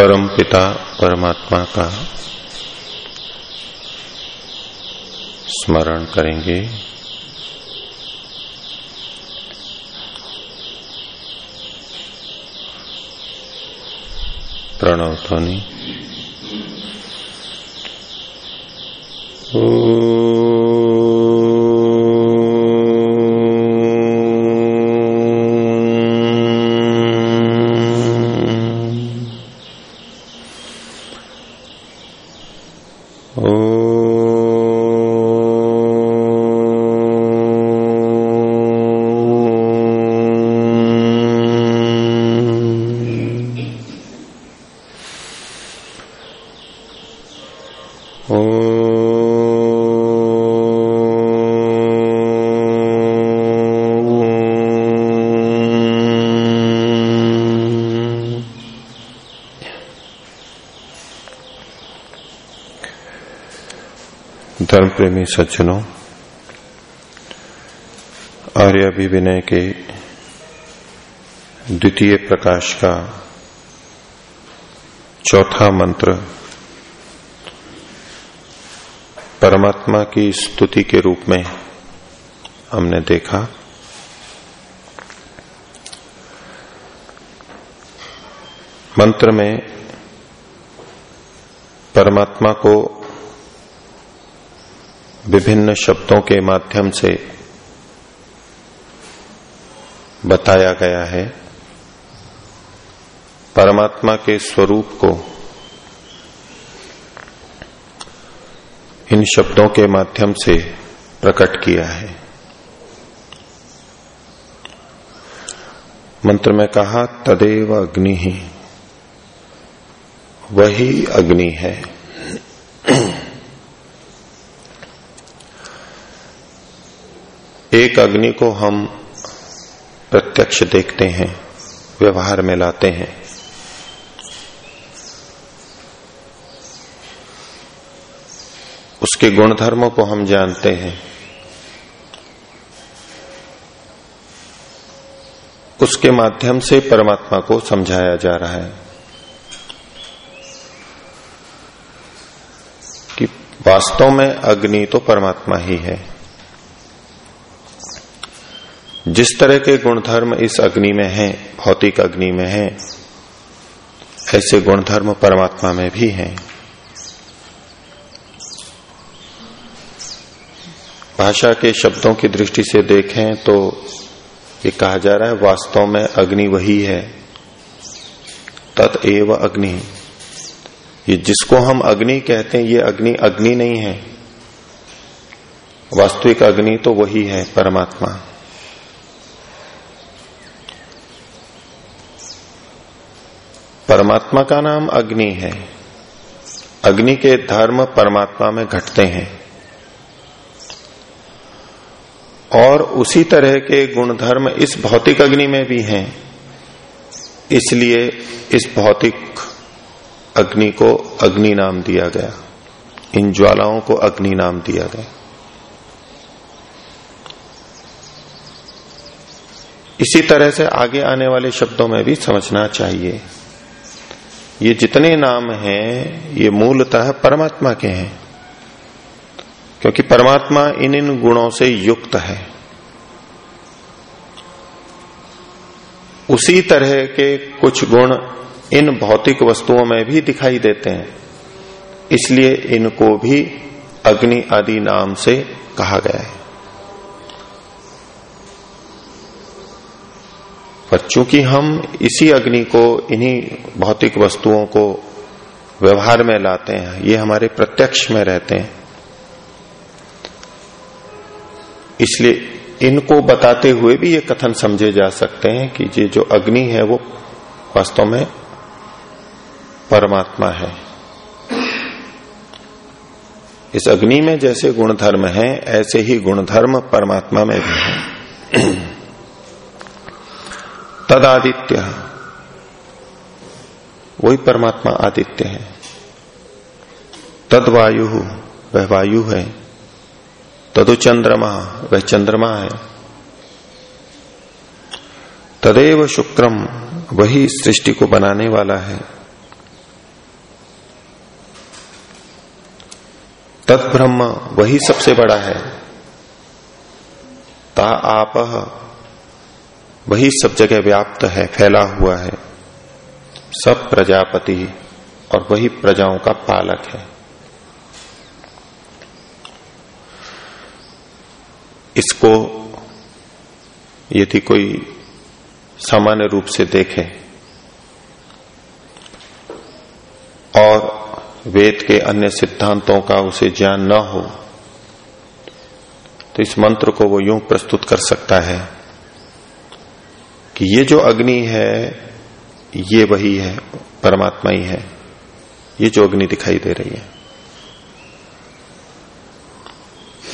परम पिता परमात्मा का स्मरण करेंगे। प्रणव ध्वनि। प्रेमी सज्जनों, आर्य अभिविनय के द्वितीय प्रकाश का चौथा मंत्र, परमात्मा की स्तुति के रूप में हमने देखा। मंत्र में परमात्मा को विभिन्न शब्दों के माध्यम से बताया गया है। परमात्मा के स्वरूप को इन शब्दों के माध्यम से प्रकट किया है। मंत्र में कहा, तदेव अग्नि ही, वही अग्नि है। एक अग्नि को हम प्रत्यक्ष देखते हैं, व्यवहार में लाते हैं। उसके गुणधर्मों को हम जानते हैं। उसके माध्यम से परमात्मा को समझाया जा रहा है कि वास्तव में अग्नि तो परमात्मा ही है। जिस तरह के गुणधर्म इस अग्नि में हैं, भौतिक अग्नि में हैं, ऐसे गुणधर्म परमात्मा में भी हैं। भाषा के शब्दों की दृष्टि से देखें तो ये कहा जा रहा है वास्तव में अग्नि वही है। तत्व अग्नि। ये जिसको हम अग्नि कहते हैं ये अग्नि अग्नि नहीं है। वास्तविक अग्नि तो वही है परमात्मा। परमात्मा का नाम अग्नि है। अग्नि के धर्म परमात्मा में घटते हैं। और उसी तरह के गुणधर्म इस भौतिक अग्नि में भी हैं। इसलिए इस भौतिक अग्नि को अग्नि नाम दिया गया। इन ज्वालाओं को अग्नि नाम दिया गया। इसी तरह से आगे आने वाले शब्दों में भी समझना चाहिए। ये जितने नाम हैं, ये मूलतः परमात्मा के हैं। क्योंकि परमात्मा इन इन गुणों से युक्त है। उसी तरह के कुछ गुण इन भौतिक वस्तुओं में भी दिखाई देते हैं। इसलिए इनको भी अग्नि आदि नाम से कहा गया है। पर चूँकि हम इसी अग्नि को, इन्हीं भौतिक वस्तुओं को व्यवहार में लाते हैं, ये हमारे प्रत्यक्ष में रहते हैं। इसलिए इनको बताते हुए भी ये कथन समझे जा सकते हैं कि ये जो अग्नि है वो वास्तव में परमात्मा है। इस अग्नि में जैसे गुणधर्म है, ऐसे ही गुणधर्म परमात्मा में भी है। तदादित्य वही परमात्मा आदित्य है। तद वायु वह वायु है। तदु चंद्रमा, वह चंद्रमा है। तदेव शुक्रम, वही सृष्टि को बनाने वाला है। तद ब्रह्म वही सबसे बड़ा है। ता आप वही सब जगह व्याप्त है, फैला हुआ है। सब प्रजापति और वही प्रजाओं का पालक है। इसको यदि कोई सामान्य रूप से देखे और वेद के अन्य सिद्धांतों का उसे ज्ञान न हो तो इस मंत्र को वो यूँ प्रस्तुत कर सकता है। कि ये जो अग्नि है, ये वही है, परमात्मा ही है। ये जो अग्नि दिखाई दे रही है।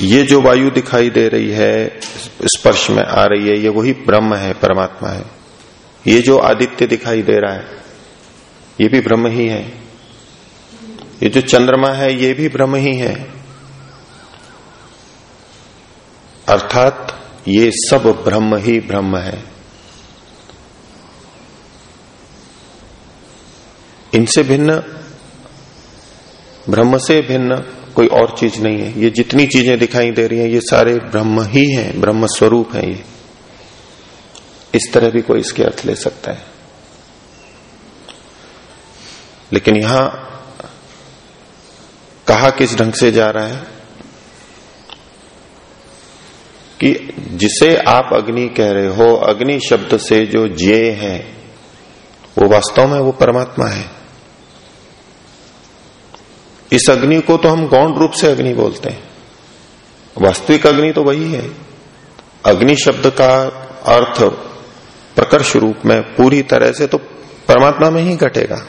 ये जो वायु दिखाई दे रही है, स्पर्श में आ रही है, ये वही ब्रह्म है, परमात्मा है। ये जो आदित्य दिखाई दे रहा है, ये भी ब्रह्म ही है। ये जो चंद्रमा है, ये भी ब्रह्म ही है। अर्थात ये सब ब्रह्म ही ब्रह्म है। इनसे भिन्न, ब्रह्म से भिन्न कोई और चीज़ नहीं है। ये जितनी चीज़ें दिखाई दे रही हैं, ये सारे ब्रह्म ही हैं, ब्रह्म स्वरूप है ये। इस तरह भी कोई इसके अर्थ ले सकता है। लेकिन यहाँ कहा किस ढंग से जा रहा है कि जिसे आप अग्नि कह रहे हो, अग्नि शब्द से जो जे है, वो वास्तव में वो परमात्मा है। इस अग्नि को तो हम गौण रूप से अग्नि बोलते हैं। वास्तविक अग्नि तो वही है। अग्नि शब्द का अर्थ प्रकर्ष रूप में पूरी तरह से तो परमात्मा में ही घटेगा।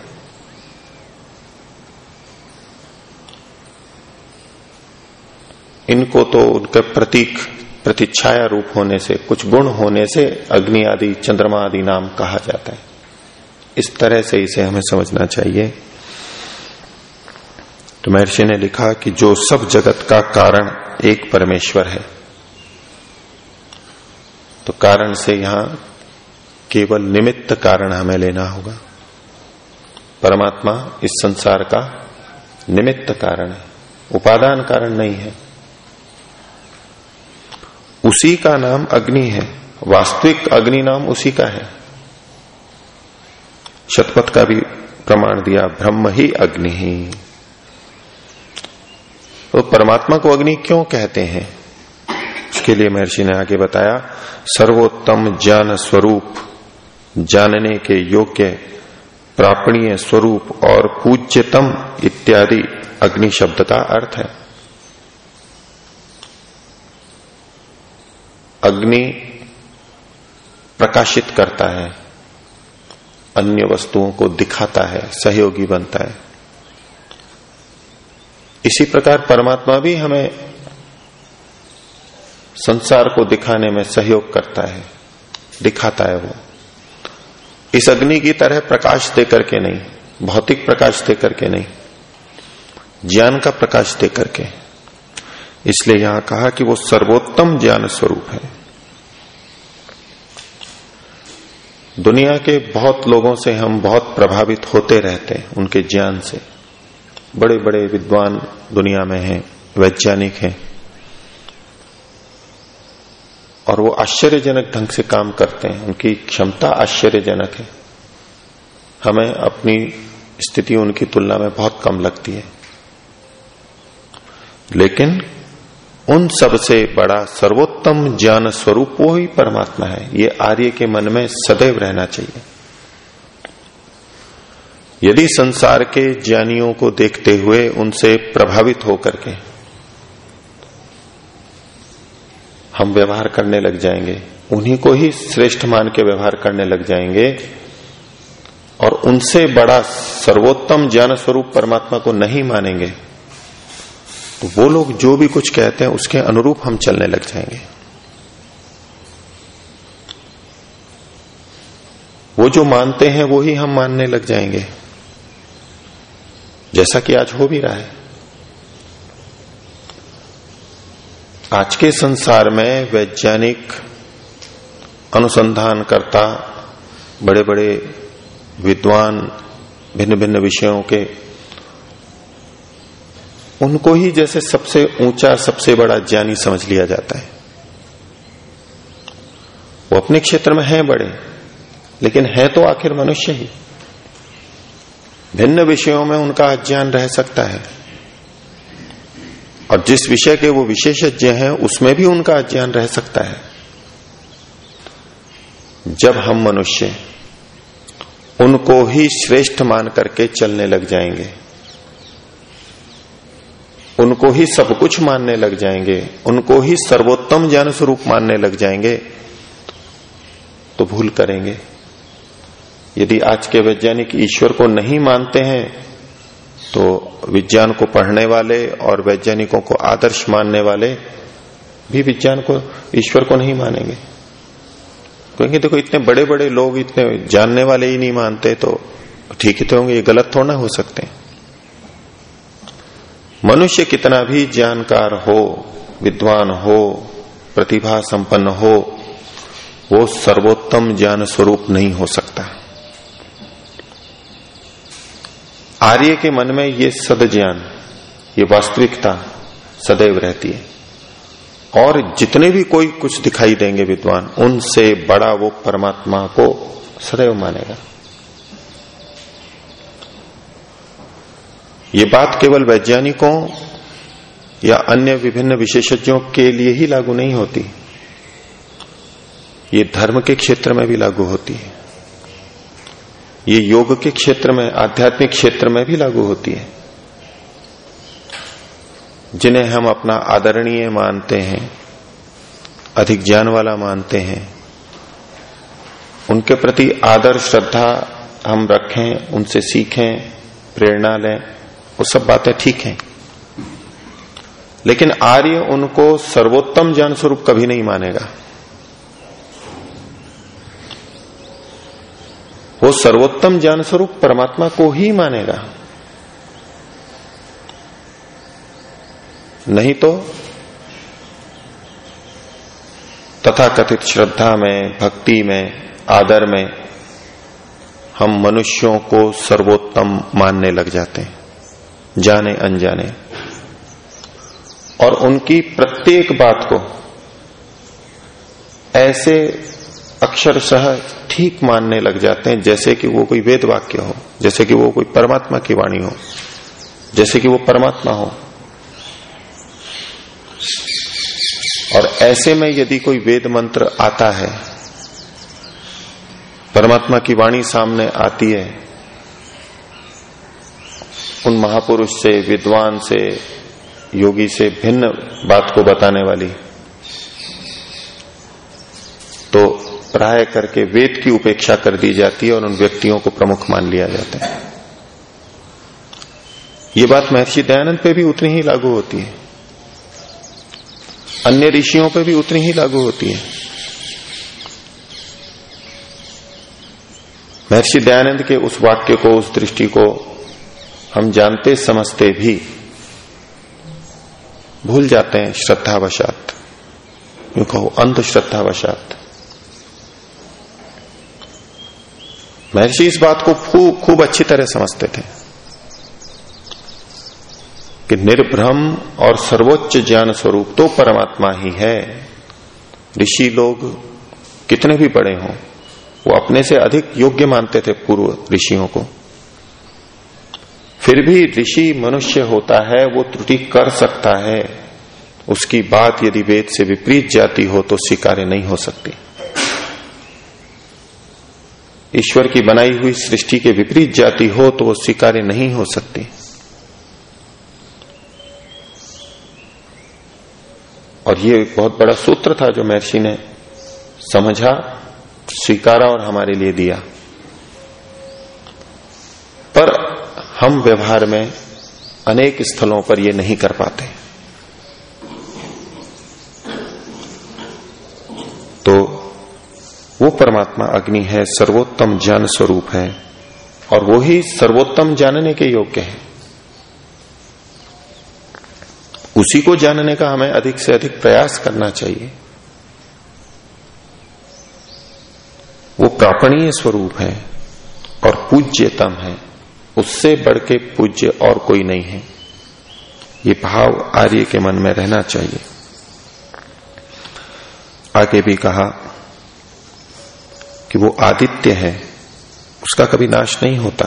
इनको तो उनके प्रतीक, प्रतिच्छाया रूप होने से, कुछ गुण होने से अग्नि आदि, चंद्रमा आदि नाम कहा जाता है। इस तरह से इसे हमें समझना चाहिए। तो महर्षि ने लिखा कि जो सब जगत का कारण एक परमेश्वर है। तो कारण से यहाँ केवल निमित्त कारण हमें लेना होगा। परमात्मा इस संसार का निमित्त कारण है। उपादान कारण नहीं है। उसी का नाम अग्नि है। वास्तविक अग्नि नाम उसी का है। शतपथ का भी प्रमाण दिया, ब्रह्म ही अग्नि ही। तो परमात्मा को अग्नि क्यों कहते हैं? उसके लिए महर्षि ने आगे बताया, सर्वोत्तम ज्ञान स्वरूप, जानने के योग्य, प्रापणीय स्वरूप और पूज्यतम इत्यादि अग्नि शब्द का अर्थ है। अग्नि प्रकाशित करता है, अन्य वस्तुओं को दिखाता है, सहयोगी बनता है। इसी प्रकार परमात्मा भी हमें संसार को दिखाने में सहयोग करता है, दिखाता है वो। इस अग्नि की तरह प्रकाश दे करके नहीं, भौतिक प्रकाश दे करके नहीं, ज्ञान का प्रकाश दे करके इसलिए यहाँ कहा कि वो सर्वोत्तम ज्ञान स्वरूप है। दुनिया के बहुत लोगों से हम बहुत प्रभावित होते रहते हैं उनके ज्ञान से। बड़े बड़े विद्वान दुनिया में हैं, वैज्ञानिक हैं। और वो आश्चर्यजनक ढंग से काम करते हैं। उनकी क्षमता आश्चर्यजनक है। हमें अपनी स्थिति उनकी तुलना में बहुत कम लगती है। लेकिन उन सबसे बड़ा सर्वोत्तम ज्ञान स्वरूप वो ही परमात्मा है। ये आर्य के मन में सदैव रहना चाहिए। यदि संसार के ज्ञानियों को देखते हुए उनसे प्रभावित होकर के हम व्यवहार करने लग जाएँगे, उन्हीं को ही श्रेष्ठ मान के व्यवहार करने लग जाएँगे, और उनसे बड़ा सर्वोत्तम ज्ञान स्वरूप परमात्मा को नहीं मानेंगे तो वो लोग जो भी कुछ कहते हैं, उसके अनुरूप हम चलने लग जाएँगे। वो जो मानते हैं, वो ही हम मानने लग जाएँगे। जैसा कि आज हो भी रहा है। आज के संसार में वैज्ञानिक अनुसंधान करता बड़े बड़े विद्वान भिन्न भिन्न विषयों के, उनको ही जैसे सबसे ऊँचा, सबसे बड़ा ज्ञानी समझ लिया जाता है। वो अपने क्षेत्र में हैं बड़े, लेकिन है तो आखिर मनुष्य ही। भिन्न विषयों में उनका अज्ञान रह सकता है। और जिस विषय के वो विशेषज्ञ हैं, उसमें भी उनका अज्ञान रह सकता है। जब हम मनुष्य उनको ही श्रेष्ठ मान करके चलने लग जाएँगे, उनको ही सब कुछ मानने लग जाएँगे, उनको ही सर्वोत्तम ज्ञान स्वरूप मानने लग जाएँगे तो भूल करेंगे। यदि आज के वैज्ञानिक ईश्वर को नहीं मानते हैं तो विज्ञान को पढ़ने वाले और वैज्ञानिकों को आदर्श मानने वाले भी विज्ञान को, ईश्वर को नहीं मानेंगे। क्योंकि देखो, इतने बड़े बड़े लोग इतने जानने वाले ही नहीं मानते तो ठीक ही तो होंगे, ये गलत थोड़ा हो सकते हैं। मनुष्य कितना भी जानकार हो, विद्वान हो, प्रतिभा संपन्न हो, वो सर्वोत्तम ज्ञान स्वरूप नहीं हो सकता। आर्य के मन में ये सद ज्ञान ये वास्तविकता सदैव रहती है। और जितने भी कोई कुछ दिखाई देंगे विद्वान, उनसे बड़ा वो परमात्मा को सदैव मानेगा। ये बात केवल वैज्ञानिकों या अन्य विभिन्न विशेषज्ञों के लिए ही लागू नहीं होती। ये धर्म के क्षेत्र में भी लागू होती है। ये योग के क्षेत्र में, आध्यात्मिक क्षेत्र में भी लागू होती है। जिन्हें हम अपना आदरणीय मानते हैं, अधिक ज्ञान वाला मानते हैं, उनके प्रति आदर, श्रद्धा हम रखें, उनसे सीखें, प्रेरणा लें, वो सब बातें ठीक हैं। लेकिन आर्य उनको सर्वोत्तम ज्ञान स्वरूप कभी नहीं मानेगा। वो सर्वोत्तम ज्ञान स्वरूप परमात्मा को ही मानेगा। नहीं तो तथा कथित श्रद्धा में, भक्ति में, आदर में हम मनुष्यों को सर्वोत्तम मानने लग जाते हैं, जाने अनजाने। और उनकी प्रत्येक बात को ऐसे अक्षरशः ठीक मानने लग जाते हैं, जैसे कि वो कोई वेद वाक्य हो, जैसे कि वो कोई परमात्मा की वाणी हो, जैसे कि वो परमात्मा हो। और ऐसे में यदि कोई वेद मंत्र आता है, परमात्मा की वाणी सामने आती है, उन महापुरुष से, विद्वान से, योगी से भिन्न बात को बताने वाली तो प्राय करके वेद की उपेक्षा कर दी जाती है और उन व्यक्तियों को प्रमुख मान लिया जाता है। ये बात महर्षि दयानंद पे भी उतनी ही लागू होती है। अन्य ऋषियों पे भी उतनी ही लागू होती है। महर्षि दयानंद के उस वाक्य को, उस दृष्टि को हम जानते, समझते भी भूल जाते हैं, श्रद्धावशात। कहो? अंधश्रद्धावशात। महर्षि इस बात को खूब खूब अच्छी तरह समझते थे कि निर्भ्रम और सर्वोच्च ज्ञान स्वरूप तो परमात्मा ही है। ऋषि लोग कितने भी बड़े हों, वो अपने से अधिक योग्य मानते थे पूर्व ऋषियों को। फिर भी ऋषि मनुष्य होता है, वो त्रुटि कर सकता है। उसकी बात यदि वेद से विपरीत जाती हो तो स्वीकार्य नहीं हो सकती। ईश्वर की बनाई हुई सृष्टि के विपरीत जाति हो तो वो स्वीकार्य नहीं हो सकती। और ये एक बहुत बड़ा सूत्र था जो महर्षि ने समझा, स्वीकारा और हमारे लिए दिया। पर हम व्यवहार में अनेक स्थलों पर ये नहीं कर पाते। तो वो परमात्मा अग्नि है, सर्वोत्तम ज्ञान स्वरूप है, और वो ही सर्वोत्तम जानने के योग्य है। उसी को जानने का हमें अधिक से अधिक प्रयास करना चाहिए। वो प्रापणीय स्वरूप है, और पूज्यतम है। उससे बढ़ के पूज्य और कोई नहीं है। ये भाव आर्य के मन में रहना चाहिए। आगे भी कहा कि वो आदित्य है, उसका कभी नाश नहीं होता।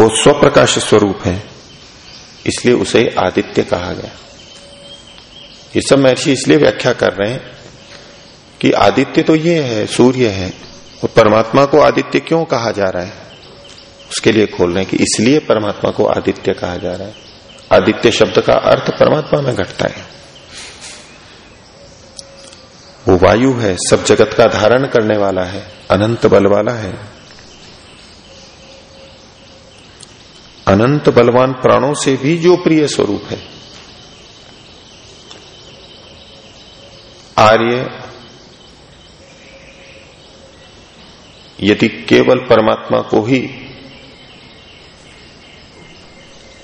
वो स्वप्रकाश स्वरूप है, इसलिए उसे आदित्य कहा गया। ये सब महर्षि इसलिए व्याख्या कर रहे हैं कि आदित्य तो ये है, सूर्य है और परमात्मा को आदित्य क्यों कहा जा रहा है? उसके लिए खोल रहे हैं कि इसलिए परमात्मा को आदित्य कहा जा रहा है। आदित्य शब्द का अर्थ परमात्मा में घटता है। वो वायु है, सब जगत का धारण करने वाला है, अनंत बल वाला है। अनंत बलवान प्राणों से भी जो प्रिय स्वरूप है। आर्य यदि केवल परमात्मा को ही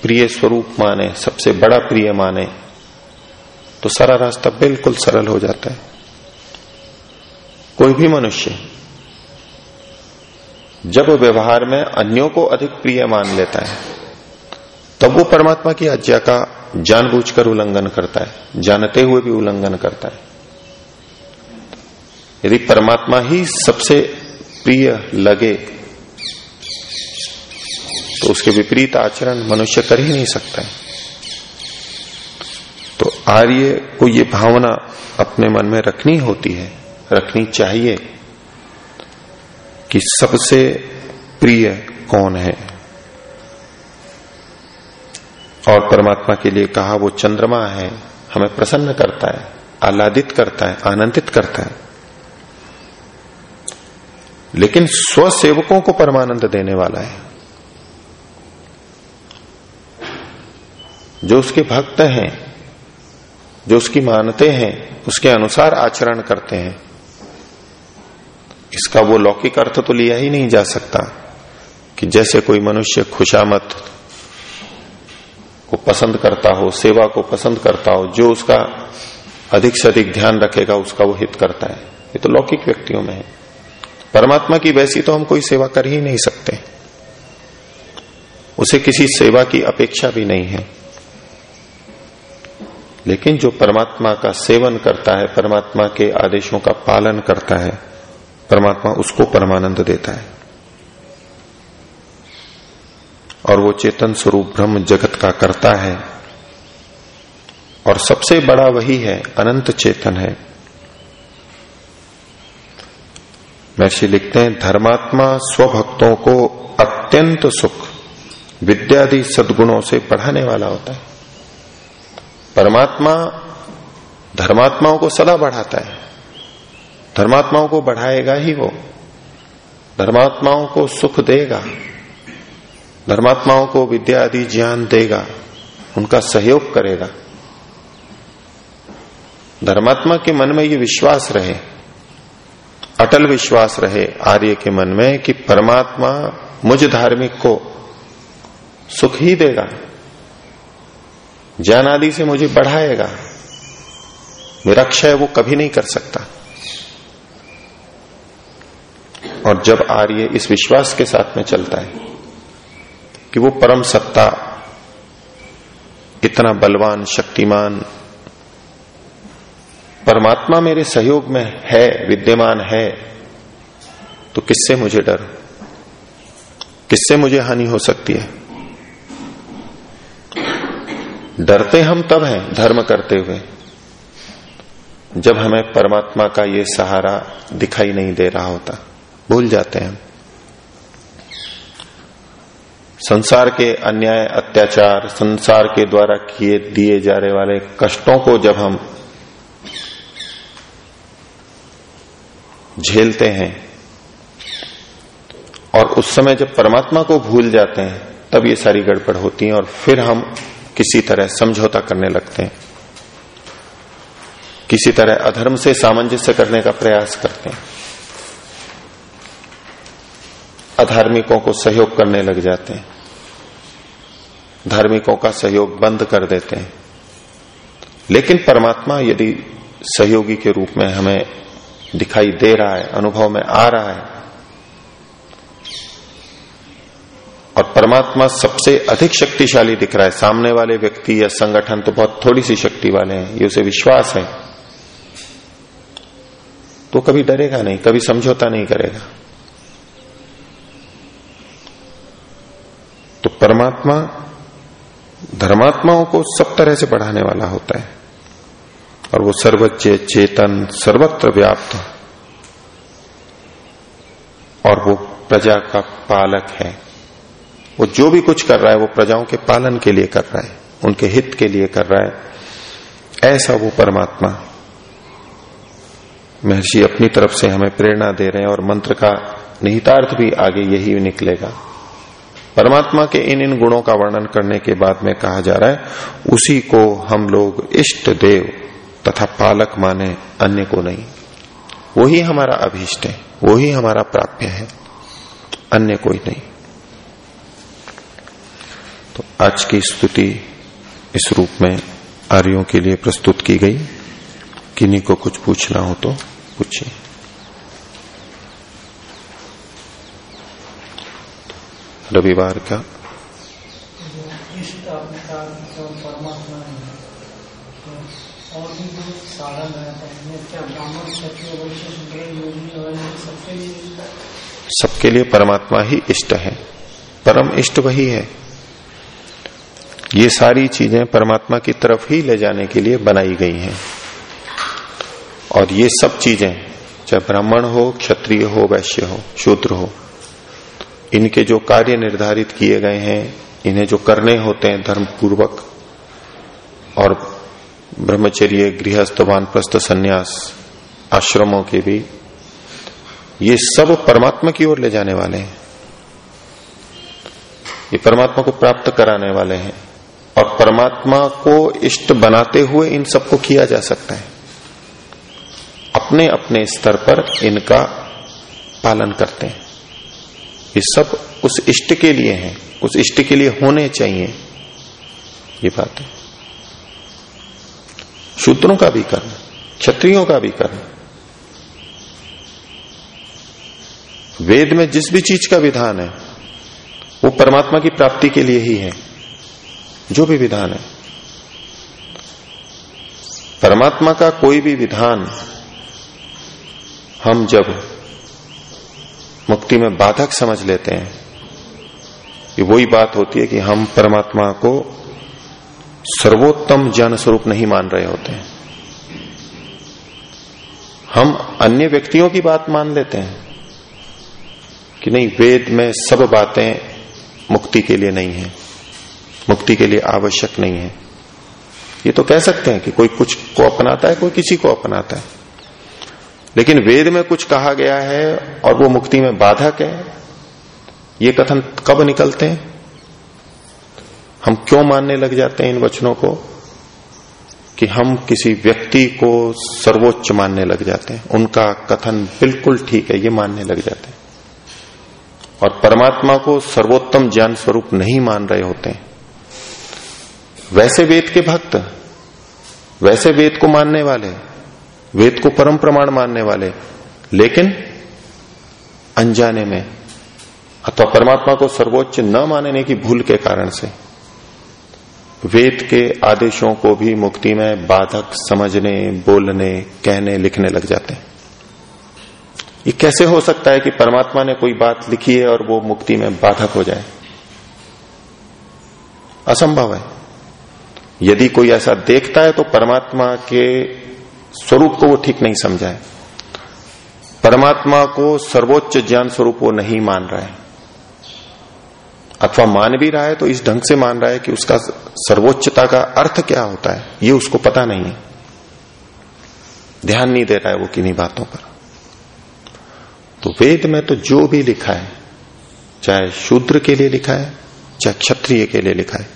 प्रिय स्वरूप माने, सबसे बड़ा प्रिय माने तो सारा रास्ता बिल्कुल सरल हो जाता है। कोई भी मनुष्य जब व्यवहार में अन्यों को अधिक प्रिय मान लेता है, तब वो परमात्मा की आज्ञा का जानबूझकर उल्लंघन करता है, जानते हुए भी उल्लंघन करता है। यदि परमात्मा ही सबसे प्रिय लगे तो उसके विपरीत आचरण मनुष्य कर ही नहीं सकता है। तो आर्य को ये भावना अपने मन में रखनी होती है रखनी चाहिए कि सबसे प्रिय कौन है? और परमात्मा के लिए कहा, वो चंद्रमा है, हमें प्रसन्न करता है, आह्लादित करता है, आनंदित करता है। लेकिन स्व सेवकों को परमानंद देने वाला है। जो उसके भक्त हैं, जो उसकी मानते हैं, उसके अनुसार आचरण करते हैं इसका वो लौकिक अर्थ तो लिया ही नहीं जा सकता, कि जैसे कोई मनुष्य खुशामत को पसंद करता हो, सेवा को पसंद करता हो, जो उसका अधिक से अधिक ध्यान रखेगा, उसका वो हित करता है। ये तो लौकिक व्यक्तियों में है। परमात्मा की वैसी तो हम कोई सेवा कर ही नहीं सकते। उसे किसी सेवा की अपेक्षा भी नहीं है। लेकिन जो परमात्मा का सेवन करता है, परमात्मा के आदेशों का पालन करता है परमात्मा उसको परमानंद देता है। और वो चेतन स्वरूप ब्रह्म जगत का करता है। और सबसे बड़ा वही है, अनंत चेतन है। महर्षि लिखते हैं, धर्मात्मा स्वभक्तों को अत्यंत सुख, विद्यादि सदगुणों से बढ़ाने वाला होता है। परमात्मा धर्मात्माओं को सदा बढ़ाता है। धर्मात्माओं को बढ़ाएगा ही वो। धर्मात्माओं को सुख देगा। धर्मात्माओं को विद्या आदि ज्ञान देगा। उनका सहयोग करेगा। धर्मात्मा के मन में ये विश्वास रहे, अटल विश्वास रहे आर्य के मन में कि परमात्मा मुझ धार्मिक को सुख ही देगा। ज्ञान आदि से मुझे बढ़ाएगा। मेरा क्षय वो कभी नहीं कर सकता। और जब आर्य इस विश्वास के साथ में चलता है कि वो परम सत्ता इतना बलवान, शक्तिमान, परमात्मा मेरे सहयोग में है, विद्यमान है तो किससे मुझे डर? किससे मुझे हानि हो सकती है? डरते हम तब हैं धर्म करते हुए, जब हमें परमात्मा का ये सहारा दिखाई नहीं दे रहा होता। भूल जाते हैं। संसार के अन्याय, अत्याचार, संसार के द्वारा किए, दिए जाने वाले कष्टों को जब हम झेलते हैं और उस समय जब परमात्मा को भूल जाते हैं, तब ये सारी गड़बड़ होती है और फिर हम किसी तरह समझौता करने लगते हैं। किसी तरह अधर्म से सामंजस्य करने का प्रयास करते हैं। अधार्मिकों को सहयोग करने लग जाते हैं। धार्मिकों का सहयोग बंद कर देते हैं। लेकिन परमात्मा यदि सहयोगी के रूप में हमें दिखाई दे रहा है, अनुभव में आ रहा है, और परमात्मा सबसे अधिक शक्तिशाली दिख रहा है, सामने वाले व्यक्ति या संगठन तो बहुत थोड़ी सी शक्ति वाले हैं, ये उसे विश्वास है। तो कभी डरेगा नहीं, कभी समझौता नहीं करेगा। परमात्मा धर्मात्माओं को सब तरह से बढ़ाने वाला होता है। और वो सर्वज्ञ चेतन सर्वत्र व्याप्त और वो प्रजा का पालक है। वो जो भी कुछ कर रहा है, वो प्रजाओं के पालन के लिए कर रहा है, उनके हित के लिए कर रहा है। ऐसा वो परमात्मा। महर्षि अपनी तरफ़ से हमें प्रेरणा दे रहे हैं और मंत्र का निहितार्थ भी आगे यही निकलेगा। परमात्मा के इन इन गुणों का वर्णन करने के बाद में कहा जा रहा है, उसी को हम लोग इष्ट देव तथा पालक माने अन्य को नहीं। वो ही हमारा अभीष्ट है वो ही हमारा प्राप्य है, अन्य कोई नहीं। तो आज की स्तुति इस रूप में आर्यों के लिए प्रस्तुत की गई। किन्हीं को कुछ पूछना हो तो पूछिए। रविवार का। सबके लिए परमात्मा ही इष्ट है। परम इष्ट वही है। ये सारी चीज़ें परमात्मा की तरफ़ ही ले जाने के लिए बनाई गई हैं। और ये सब चीज़ें, चाहे ब्राह्मण हो, क्षत्रिय हो, वैश्य हो, शूद्र हो इनके जो कार्य निर्धारित किए गए हैं, इन्हें जो करने होते हैं धर्म पूर्वक और ब्रह्मचर्य, गृहस्थ, वानप्रस्थ, संन्यास, आश्रमों के भी, ये सब परमात्मा की ओर ले जाने वाले हैं। ये परमात्मा को प्राप्त कराने वाले हैं। और परमात्मा को इष्ट बनाते हुए इन सबको किया जा सकता है। अपने अपने स्तर पर इनका पालन करते हैं। ये सब उस इष्ट के लिए हैं। उस इष्ट के लिए होने चाहिए। ये बात है। शूद्रों का भी कर्म क्षत्रियों का भी कर्म वेद में जिस भी चीज़ का विधान है, वो परमात्मा की प्राप्ति के लिए ही है। जो भी विधान है। परमात्मा का कोई भी विधान, हम जब मुक्ति में बाधक समझ लेते हैं ये वही बात होती है कि हम परमात्मा को सर्वोत्तम ज्ञान स्वरूप नहीं मान रहे होते हैं। हम अन्य व्यक्तियों की बात मान लेते हैं कि नहीं, वेद में सब बातें मुक्ति के लिए नहीं है, मुक्ति के लिए आवश्यक नहीं है। ये तो कह सकते हैं कि कोई कुछ को अपनाता है, कोई किसी को अपनाता है। लेकिन वेद में कुछ कहा गया है और वो मुक्ति में बाधक है। ये कथन कब निकलते हैं? हम क्यों मानने लग जाते हैं इन वचनों को? कि हम किसी व्यक्ति को सर्वोच्च मानने लग जाते हैं। उनका कथन बिल्कुल ठीक है, ये मानने लग जाते हैं। और परमात्मा को सर्वोत्तम ज्ञान स्वरूप नहीं मान रहे होते हैं। वैसे वेद के भक्त, वैसे वेद को मानने वाले वेद को परम प्रमाण मानने वाले, लेकिन अनजाने में, अथवा परमात्मा को सर्वोच्च न मानने की भूल के कारण से, वेद के आदेशों को भी मुक्ति में बाधक समझने, बोलने, कहने, लिखने लग जाते हैं। ये कैसे हो सकता है कि परमात्मा ने कोई बात लिखी है और वो मुक्ति में बाधक हो जाए? असंभव है। यदि कोई ऐसा देखता है तो परमात्मा के स्वरूप को वो ठीक नहीं समझा है परमात्मा को सर्वोच्च ज्ञान स्वरूप वो नहीं मान रहा। है अथवा मान भी रहा है तो इस ढंग से मान रहा है कि उसका सर्वोच्चता का अर्थ क्या होता है, ये उसको पता नहीं है। ध्यान नहीं दे रहा है वो किन्हीं बातों पर। तो वेद में तो जो भी लिखा है, चाहे शूद्र के लिए लिखा है, चाहे क्षत्रिय के लिए लिखा है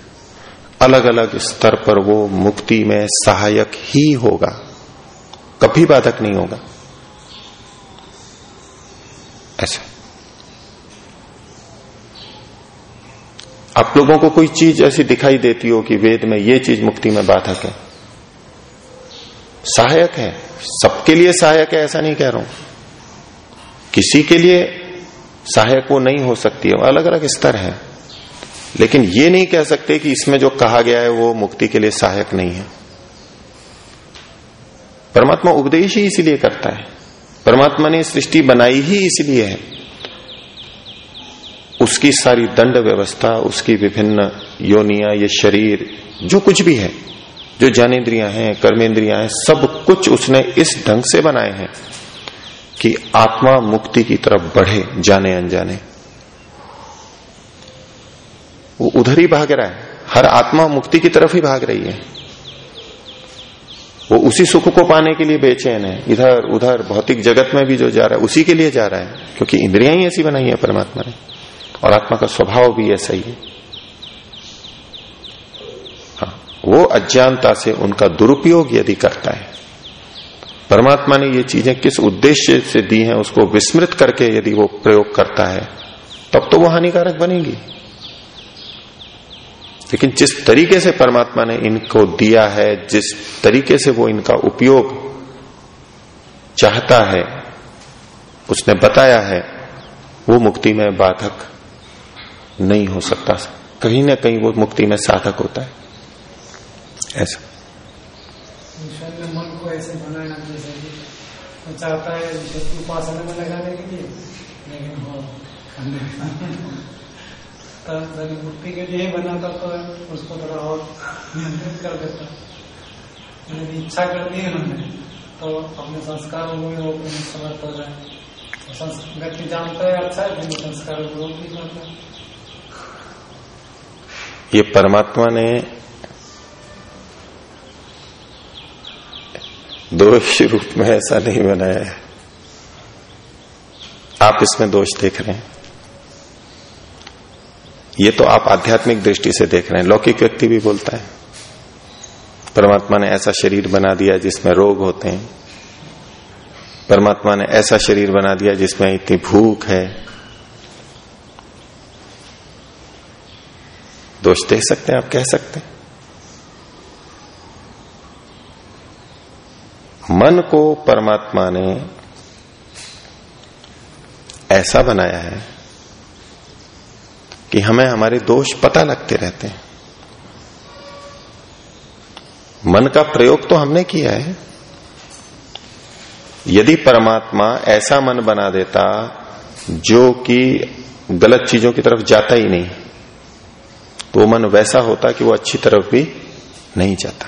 अलग अलग स्तर पर वो मुक्ति में सहायक ही होगा। कभी बाधक नहीं होगा। ऐसा। आप लोगों को कोई चीज़ ऐसी दिखाई देती हो कि वेद में ये चीज़ मुक्ति में बाधक है? सहायक है। सबके लिए सहायक है, ऐसा नहीं कह रहा हूँ। किसी के लिए सहायक वो नहीं हो सकती है। अलग अलग स्तर है। लेकिन ये नहीं कह सकते कि इसमें जो कहा गया है वो मुक्ति के लिए सहायक नहीं है। परमात्मा उपदेश ही इसीलिए करता है। परमात्मा ने सृष्टि बनाई ही इसलिए है। उसकी सारी दंड व्यवस्था, उसकी विभिन्न योनिया, ये शरीर, जो कुछ भी है, जो ज्ञानेन्द्रियाँ हैं कर्मेंद्रियाँ हैं, सब कुछ उसने इस ढंग से बनाए हैं कि आत्मा मुक्ति की तरफ़ बढ़े, जाने अनजाने। वो उधर ही भाग रहा है। हर आत्मा मुक्ति की तरफ़ ही भाग रही है। वो उसी सुख को पाने के लिए बेचैन है। इधर, उधर, भौतिक जगत में भी जो जा रहा है, उसी के लिए जा रहा है, क्योंकि इंद्रियाँ ही ऐसी बनाई है परमात्मा ने। और आत्मा का स्वभाव भी ऐसा ही है। हाँ वो अज्ञानता से उनका दुरुपयोग यदि करता है, परमात्मा ने ये चीज़ें किस उद्देश्य से दी हैं, उसको विस्मृत करके यदि वो प्रयोग करता है, तब तो वो हानिकारक बनेगी। लेकिन जिस तरीके से परमात्मा ने इनको दिया है, जिस तरीके से वो इनका उपयोग चाहता है, उसने बताया है, वो मुक्ति में बाधक नहीं हो सकता। कहीं ना कहीं वो मुक्ति में साधक होता है। ऐसा। मन को ऐसे चाहता है उपासना में लगाने के लिए, लेकिन वो मुक्ति के लिए बनाता तो उसको थोड़ा और नियंत्रित कर देता यदि इच्छा कर दी उन्होंने तो अपने संस्कार में वो समर्थ हो जाए। व्यक्ति जानता है अच्छा है लेकिन संस्कार ये परमात्मा ने दोष रूप में ऐसा नहीं बनाया है। आप इसमें दोष देख रहे हैं। ये तो आप आध्यात्मिक दृष्टि से देख रहे हैं। लौकिक व्यक्ति भी बोलता है। परमात्मा ने ऐसा शरीर बना दिया जिसमें रोग होते हैं। परमात्मा ने ऐसा शरीर बना दिया जिसमें इतनी भूख है। दोष दे सकते हैं, आप कह सकते हैं। मन को परमात्मा ने ऐसा बनाया है कि हमें हमारे दोष पता लगते रहते हैं। मन का प्रयोग तो हमने किया है। यदि परमात्मा ऐसा मन बना देता जो कि गलत चीज़ों की तरफ़ जाता ही नहीं तो मन वैसा होता कि वो अच्छी तरफ़ भी नहीं जाता।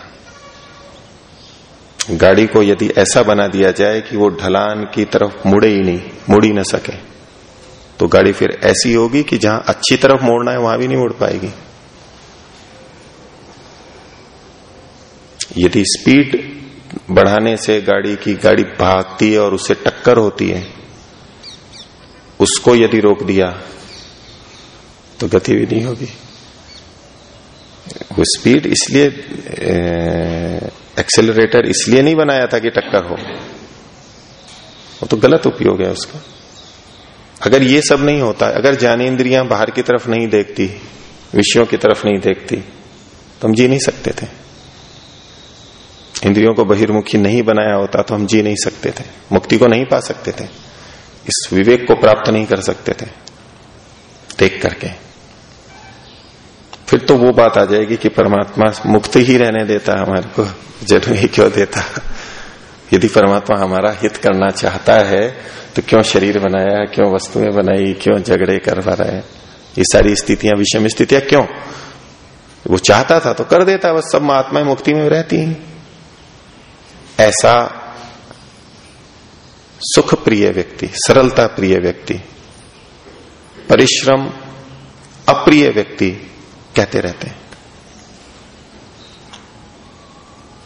गाड़ी को यदि ऐसा बना दिया जाए कि वो ढलान की तरफ़ मुड़े ही नहीं, मुड़ ना सके। तो गाड़ी फिर ऐसी होगी कि जहाँ अच्छी तरफ़ मोड़ना है, वहाँ भी नहीं मुड़ पाएगी। यदि स्पीड बढ़ाने से गाड़ी की गाड़ी भागती है और उससे टक्कर होती है, उसको यदि रोक दिया तो गति भी नहीं होगी। वो स्पीड इसलिए एक्सेलरेटर इसलिए नहीं बनाया था कि टक्कर हो। वो तो गलत उपयोग है उसका। अगर ये सब नहीं होता, अगर ज्ञानेन्द्रियाँ बाहर की तरफ़ नहीं देखती, विषयों की तरफ़ नहीं देखती तो हम जी नहीं सकते थे। इंद्रियों को बहिर्मुखी नहीं बनाया होता तो हम जी नहीं सकते थे। मुक्ति को नहीं पा सकते थे। इस विवेक को प्राप्त नहीं कर सकते थे, देख करके। फिर तो वो बात आ जाएगी कि परमात्मा मुक्त ही रहने देता हमारे को ही क्यों देता? यदि परमात्मा हमारा हित करना चाहता है तो क्यों शरीर बनाया क्यों वस्तुएँ बनाई, क्यों झगड़े करवा रहे हैं? ये सारी स्थितियाँ, विषम स्थितियाँ क्यों? वो चाहता था तो कर देता, बस सब महात्मा मुक्ति में रहती हैं। ऐसा सुख प्रिय व्यक्ति सरलता प्रिय व्यक्ति, परिश्रम अप्रिय व्यक्ति कहते रहते हैं।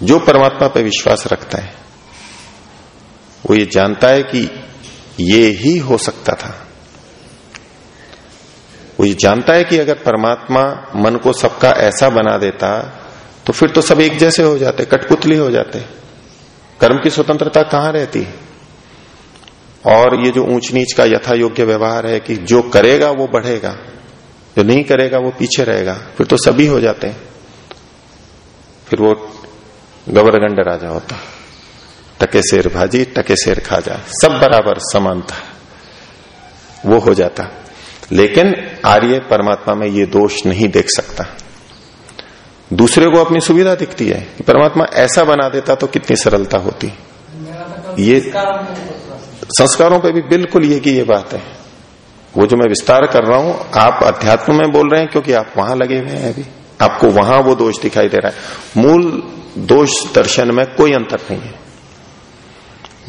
जो परमात्मा पर विश्वास रखता है वो ये जानता है कि ये ही हो सकता था। वो ये जानता है कि अगर परमात्मा मन को सबका ऐसा बना देता तो फिर तो सब एक जैसे हो जाते, कठपुतली हो जाते। कर्म की स्वतंत्रता कहाँ रहती और ये जो ऊंच नीच का यथा योग्य व्यवहार है कि जो करेगा वो बढ़ेगा, जो नहीं करेगा वो पीछे रहेगा, फिर तो सभी हो जाते हैं। फिर वो गवर्गंड राजा होता टके शेर भाजी, टके शेर खा जा सब बराबर समानता। वो हो जाता। लेकिन आर्य परमात्मा में ये दोष नहीं देख सकता। दूसरे को अपनी सुविधा दिखती है कि परमात्मा ऐसा बना देता तो कितनी सरलता होती। ये संस्कारों पे भी बिल्कुल ये की ये बात है। वो जो मैं विस्तार कर रहा हूँ, आप अध्यात्म में बोल रहे हैं क्योंकि आप वहाँ लगे हुए हैं अभी। आपको वहाँ वो दोष दिखाई दे रहा है। मूल दोष दर्शन में कोई अंतर नहीं है।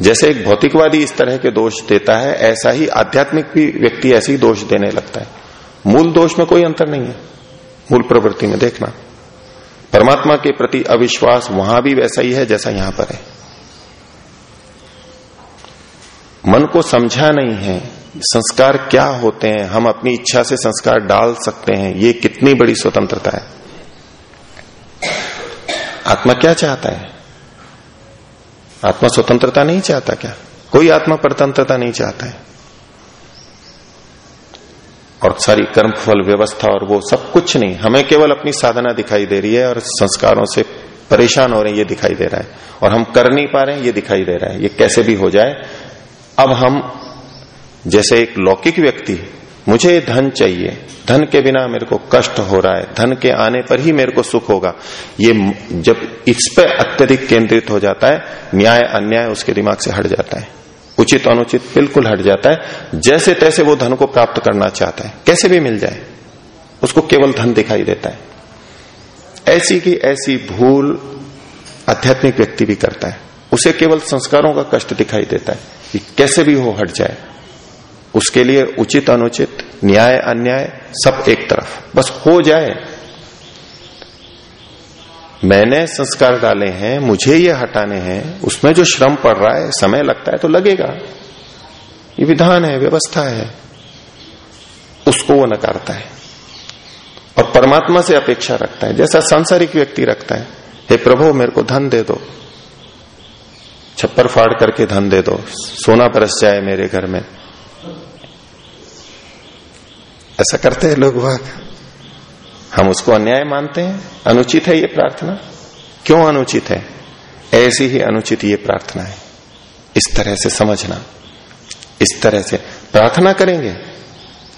जैसे एक भौतिकवादी इस तरह के दोष देता है, ऐसा ही आध्यात्मिक भी व्यक्ति ऐसे ही दोष देने लगता है। मूल दोष में कोई अंतर नहीं है, मूल प्रवृत्ति में देखना। परमात्मा के प्रति अविश्वास वहाँ भी वैसा ही है जैसा यहाँ पर है। मन को समझा नहीं है, संस्कार क्या होते हैं, हम अपनी इच्छा से संस्कार डाल सकते हैं, ये कितनी बड़ी स्वतंत्रता है। आत्मा क्या चाहता है? आत्मा स्वतंत्रता नहीं चाहता क्या? कोई आत्मा परतंत्रता नहीं चाहता है। और सारी कर्म, फल, व्यवस्था और वो सब कुछ नहीं। हमें केवल अपनी साधना दिखाई दे रही है और संस्कारों से परेशान हो रहे हैं, ये दिखाई दे रहा है। और हम कर नहीं पा रहे हैं, ये दिखाई दे रहा है। ये कैसे भी हो जाए। अब हम, जैसे एक लौकिक व्यक्ति मुझे धन चाहिए। धन के बिना मेरे को कष्ट हो रहा है। धन के आने पर ही मेरे को सुख होगा। ये जब इस पर अत्यधिक केंद्रित हो जाता है, न्याय, अन्याय उसके दिमाग से हट जाता है। उचित, अनुचित बिल्कुल हट जाता है। जैसे तैसे वो धन को प्राप्त करना चाहता है। कैसे भी मिल जाए। उसको केवल धन दिखाई देता है। ऐसी की ऐसी भूल आध्यात्मिक व्यक्ति भी करता है। उसे केवल संस्कारों का कष्ट दिखाई देता है कि कैसे भी हो हट जाए। उसके लिए उचित अनुचित, न्याय अन्याय, सब एक तरफ़। बस हो जाए। मैंने संस्कार डाले हैं, मुझे ये हटाने हैं, उसमें जो श्रम पड़ रहा है, समय लगता है तो लगेगा। ये विधान है, व्यवस्था है। उसको वो नकारता है। और परमात्मा से अपेक्षा रखता है। जैसा सांसारिक व्यक्ति रखता है, हे प्रभु, मेरे को धन दे दो। छप्पर फाड़ करके धन दे दो। सोना बरस जाए मेरे घर में। ऐसा करते हैं लोग वाग हम उसको अन्याय मानते हैं। अनुचित है ये प्रार्थना। क्यों अनुचित है? ऐसी ही अनुचित ये प्रार्थना है। इस तरह से समझना। इस तरह से प्रार्थना करेंगे।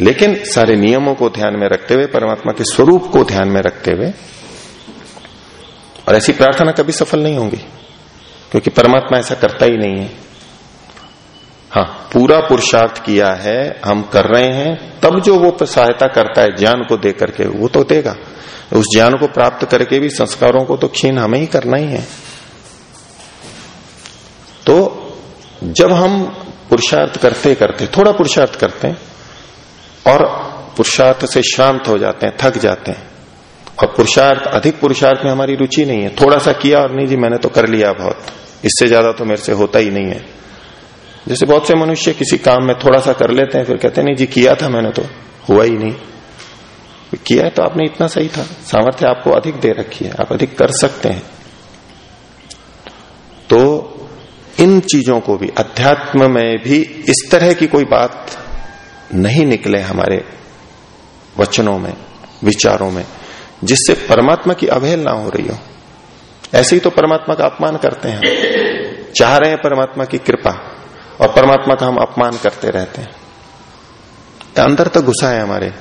लेकिन सारे नियमों को ध्यान में रखते हुए, परमात्मा के स्वरूप को ध्यान में रखते हुए, और ऐसी प्रार्थना कभी सफल नहीं होगी। क्योंकि परमात्मा ऐसा करता ही नहीं है। हाँ। पूरा पुरुषार्थ किया है, हम कर रहे हैं, तब जो वो सहायता करता है ज्ञान को दे करके, वो तो देगा। उस ज्ञान को प्राप्त करके भी संस्कारों को तो क्षीण हमें ही करना ही है। तो जब हम पुरुषार्थ करते करते, थोड़ा पुरुषार्थ करते हैं, और पुरुषार्थ से शांत हो जाते हैं, थक जाते हैं, और पुरुषार्थ, अधिक पुरुषार्थ में हमारी रुचि नहीं है, थोड़ा सा किया और नहीं जी, मैंने तो कर लिया बहुत, इससे ज़्यादा तो मेरे से होता ही नहीं है। जैसे बहुत से मनुष्य किसी काम में थोड़ा सा कर लेते हैं, फिर कहते हैं, नहीं जी, किया था मैंने तो। हुआ ही नहीं। किया है तो आपने इतना सही था। सामर्थ्य आपको अधिक दे रखी है, आप अधिक कर सकते हैं। तो इन चीज़ों को भी, अध्यात्म में भी इस तरह की कोई बात नहीं निकले हमारे वचनों में, विचारों में, जिससे परमात्मा की अवहेलना हो रही हो। ऐसे ही तो परमात्मा का अपमान करते हैं। चाह रहे हैं परमात्मा की कृपा। और परमात्मा का हम अपमान करते रहते हैं। अंदर तक घुसा है हमारे।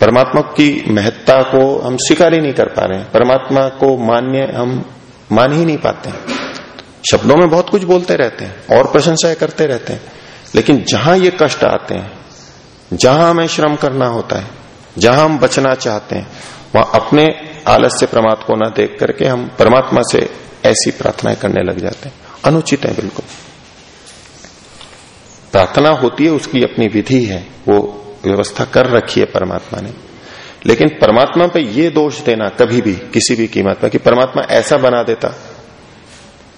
परमात्मा की महत्ता को हम स्वीकार ही नहीं कर पा रहे हैं। परमात्मा को मान्य हम मान ही नहीं पाते हैं। शब्दों में बहुत कुछ बोलते रहते हैं और प्रशंसाएँ करते रहते हैं। लेकिन जहाँ ये कष्ट आते हैं, जहाँ हमें श्रम करना होता है, जहाँ हम बचना चाहते हैं, वहाँ अपने आलस्य प्रमाद को न देख करके हम परमात्मा से ऐसी प्रार्थनाएँ करने लग जाते हैं। अनुचित है बिल्कुल। प्रार्थना होती है, उसकी अपनी विधि है, वो व्यवस्था कर रखी है परमात्मा ने। लेकिन परमात्मा पे ये दोष देना कभी भी, किसी भी कीमत पर, कि परमात्मा ऐसा बना देता।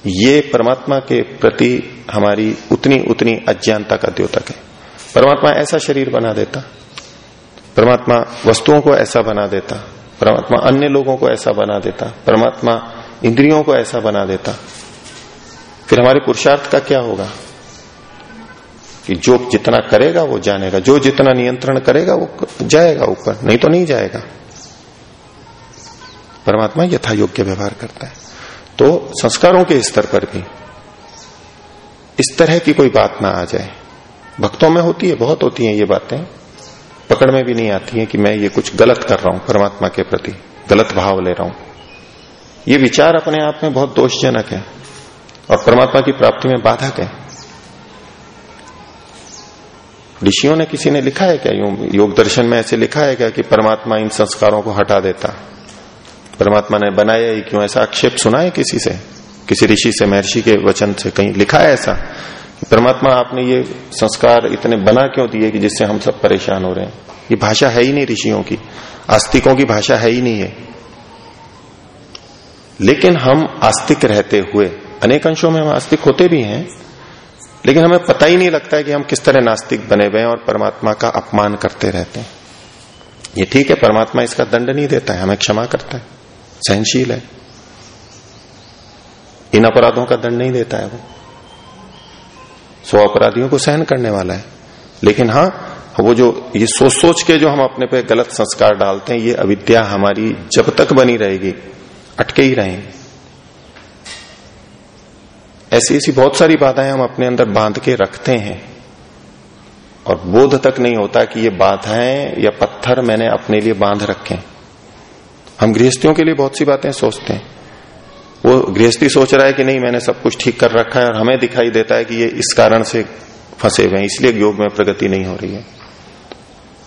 ये परमात्मा के प्रति हमारी उतनी उतनी अज्ञानता का द्योतक है। परमात्मा ऐसा शरीर बना देता। परमात्मा वस्तुओं को ऐसा बना देता। परमात्मा अन्य लोगों को ऐसा बना देता। परमात्मा इंद्रियों को ऐसा बना देता। फिर हमारे पुरुषार्थ का क्या होगा? कि जो जितना करेगा वो जानेगा, जो जितना नियंत्रण करेगा वो जाएगा ऊपर, नहीं तो नहीं जाएगा। परमात्मा यथा योग्य व्यवहार करता है। तो संस्कारों के स्तर पर भी इस तरह की कोई बात ना आ जाए। भक्तों में होती है, बहुत होती है ये बातें। पकड़ में भी नहीं आती है कि मैं ये कुछ गलत कर रहा हूँ, परमात्मा के प्रति गलत भाव ले रहा हूँ। ये विचार अपने आप में बहुत दोषजनक है और परमात्मा की प्राप्ति में बाधक है। ऋषियों ने किसी ने लिखा है क्या? योग दर्शन में ऐसे लिखा है क्या कि परमात्मा इन संस्कारों को हटा देता? परमात्मा ने बनाया ही क्यों? ऐसा आक्षेप सुना है किसी से? किसी ऋषि से, महर्षि के वचन से कहीं लिखा है ऐसा? परमात्मा, आपने ये संस्कार इतने बना क्यों दिए कि जिससे हम सब परेशान हो रहे हैं? ये भाषा है ही नहीं ऋषियों की। आस्तिकों की भाषा है ही नहीं है। लेकिन हम आस्तिक रहते हुए, अनेक अंशों में हम आस्तिक होते भी हैं लेकिन हमें पता ही नहीं लगता है कि हम किस तरह नास्तिक बने हुए हैं और परमात्मा का अपमान करते रहते हैं। ये ठीक है, परमात्मा इसका दंड नहीं देता है, हमें क्षमा करता है, सहनशील है। इन अपराधों का दंड नहीं देता है वो। सौ अपराधियों को सहन करने वाला है। लेकिन हाँ वो जो, ये सोच सोच के जो हम अपने पे गलत संस्कार डालते हैं, ये अविद्या हमारी जब तक बनी रहेगी, अटके ही रहेंगे। ऐसी ऐसी बहुत सारी बाधाएँ हम अपने अंदर बाँध के रखते हैं। और बोध तक नहीं होता कि ये बाधाएँ या पत्थर मैंने अपने लिए बाँध रखे हम गृहस्थियों के लिए बहुत सी बातें सोचते हैं। वो गृहस्थी सोच रहा है कि नहीं, मैंने सब कुछ ठीक कर रखा है और हमें दिखाई देता है कि ये इस कारण से फंसे हुए हैं, इसलिए योग में प्रगति नहीं हो रही है।